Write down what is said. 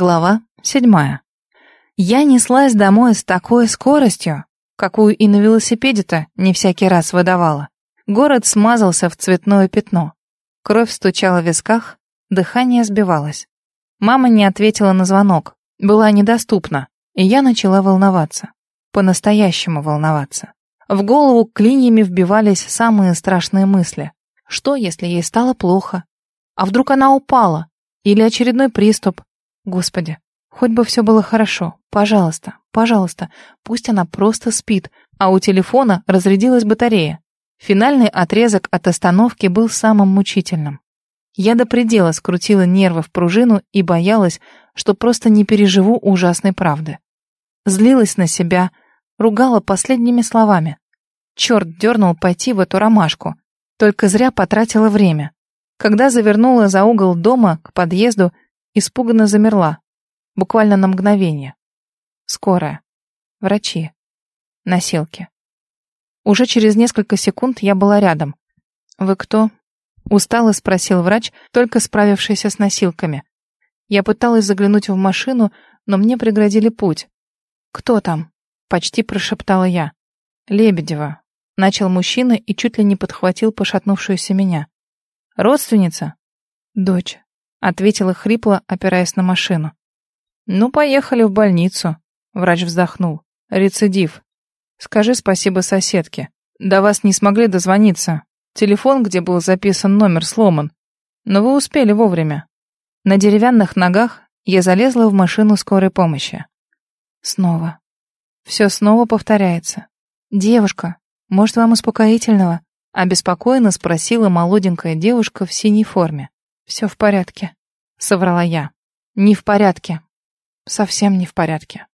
Глава седьмая. Я неслась домой с такой скоростью, какую и на велосипеде-то не всякий раз выдавала. Город смазался в цветное пятно. Кровь стучала в висках, дыхание сбивалось. Мама не ответила на звонок, была недоступна, и я начала волноваться. По-настоящему волноваться. В голову клиньями вбивались самые страшные мысли. Что, если ей стало плохо? А вдруг она упала? Или очередной приступ? Господи, хоть бы все было хорошо. Пожалуйста, пожалуйста, пусть она просто спит, а у телефона разрядилась батарея. Финальный отрезок от остановки был самым мучительным. Я до предела скрутила нервы в пружину и боялась, что просто не переживу ужасной правды. Злилась на себя, ругала последними словами. Черт дернул пойти в эту ромашку. Только зря потратила время. Когда завернула за угол дома к подъезду, Испуганно замерла. Буквально на мгновение. Скорая. Врачи. Носилки. Уже через несколько секунд я была рядом. «Вы кто?» Устало спросил врач, только справившийся с носилками. Я пыталась заглянуть в машину, но мне преградили путь. «Кто там?» — почти прошептала я. «Лебедева», — начал мужчина и чуть ли не подхватил пошатнувшуюся меня. «Родственница?» «Дочь», ответила хрипло, опираясь на машину. Ну, поехали в больницу, врач вздохнул. Рецидив. Скажи спасибо соседке. До вас не смогли дозвониться. Телефон, где был записан номер, сломан. Но вы успели вовремя. На деревянных ногах я залезла в машину скорой помощи. Снова. Все снова повторяется. «Девушка, может, вам успокоительного?» Обеспокоенно спросила молоденькая девушка в синей форме. «Все в порядке», — соврала я. «Не в порядке. Совсем не в порядке».